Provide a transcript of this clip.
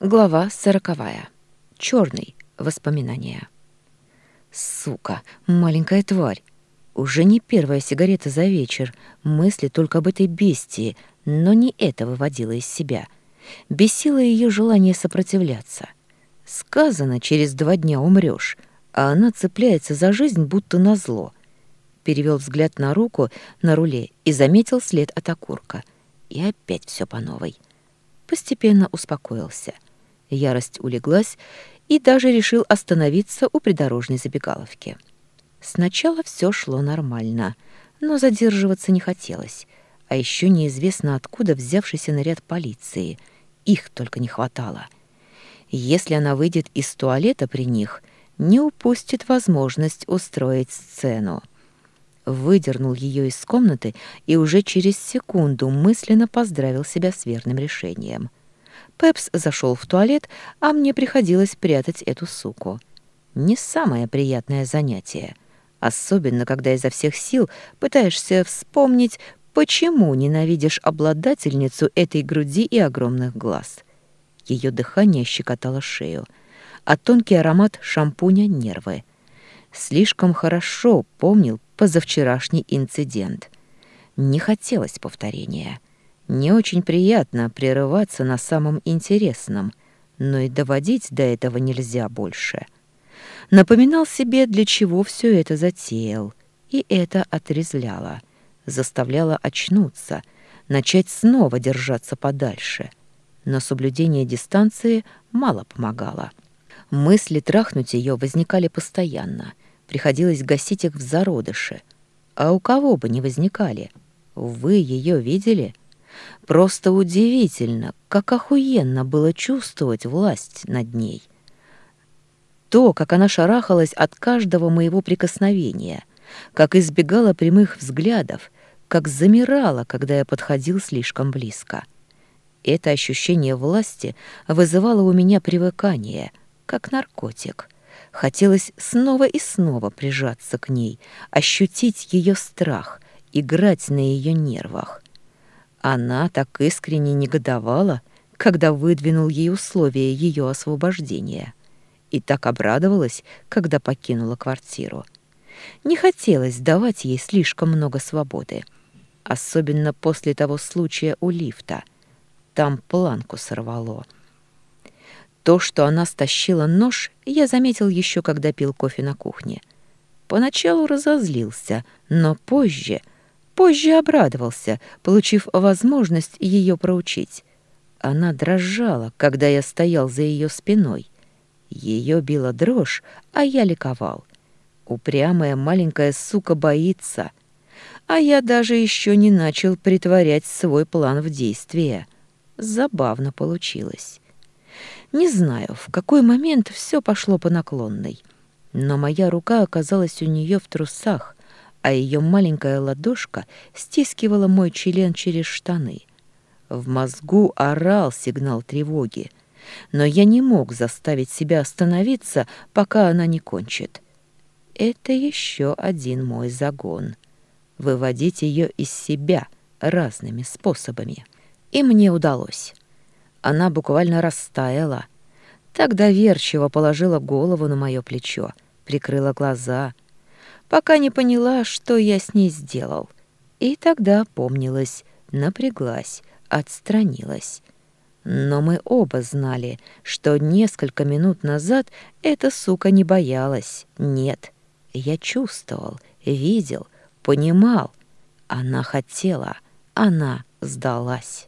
Глава сороковая. Черный. Воспоминания. Сука, маленькая тварь. Уже не первая сигарета за вечер. Мысли только об этой бестии, но не это выводило из себя. Бесило ее желание сопротивляться. Сказано, через два дня умрешь, а она цепляется за жизнь, будто назло. Перевел взгляд на руку на руле и заметил след от окурка. И опять все по новой. Постепенно успокоился — Ярость улеглась и даже решил остановиться у придорожной забегаловки. Сначала все шло нормально, но задерживаться не хотелось, а еще неизвестно откуда взявшийся наряд полиции. Их только не хватало. Если она выйдет из туалета при них, не упустит возможность устроить сцену. Выдернул ее из комнаты и уже через секунду мысленно поздравил себя с верным решением — Пепс зашел в туалет, а мне приходилось прятать эту суку. Не самое приятное занятие, особенно когда изо всех сил пытаешься вспомнить, почему ненавидишь обладательницу этой груди и огромных глаз. Ее дыхание щекотало шею, а тонкий аромат шампуня — нервы. Слишком хорошо помнил позавчерашний инцидент. Не хотелось повторения — не очень приятно прерываться на самом интересном, но и доводить до этого нельзя больше. Напоминал себе, для чего все это затеял, и это отрезвляло, заставляло очнуться, начать снова держаться подальше. Но соблюдение дистанции мало помогало. Мысли трахнуть ее возникали постоянно, приходилось гасить их в зародыше. А у кого бы не возникали? Вы ее видели? — Просто удивительно, как охуенно было чувствовать власть над ней. То, как она шарахалась от каждого моего прикосновения, как избегала прямых взглядов, как замирала, когда я подходил слишком близко. Это ощущение власти вызывало у меня привыкание, как наркотик. Хотелось снова и снова прижаться к ней, ощутить ее страх, играть на ее нервах. Она так искренне негодовала, когда выдвинул ей условия ее освобождения, и так обрадовалась, когда покинула квартиру. Не хотелось давать ей слишком много свободы, особенно после того случая у лифта. Там планку сорвало. То, что она стащила нож, я заметил еще, когда пил кофе на кухне. Поначалу разозлился, но позже Позже обрадовался, получив возможность ее проучить. Она дрожала, когда я стоял за ее спиной. Ее била дрожь, а я ликовал. Упрямая маленькая сука боится. А я даже еще не начал притворять свой план в действие. Забавно получилось. Не знаю, в какой момент все пошло по наклонной, но моя рука оказалась у нее в трусах, а ее маленькая ладошка стискивала мой член через штаны. В мозгу орал сигнал тревоги, но я не мог заставить себя остановиться, пока она не кончит. Это еще один мой загон. Выводить ее из себя разными способами. И мне удалось. Она буквально растаяла. Так доверчиво положила голову на мое плечо, прикрыла глаза — пока не поняла, что я с ней сделал. И тогда помнилась, напряглась, отстранилась. Но мы оба знали, что несколько минут назад эта сука не боялась. Нет, я чувствовал, видел, понимал. Она хотела, она сдалась.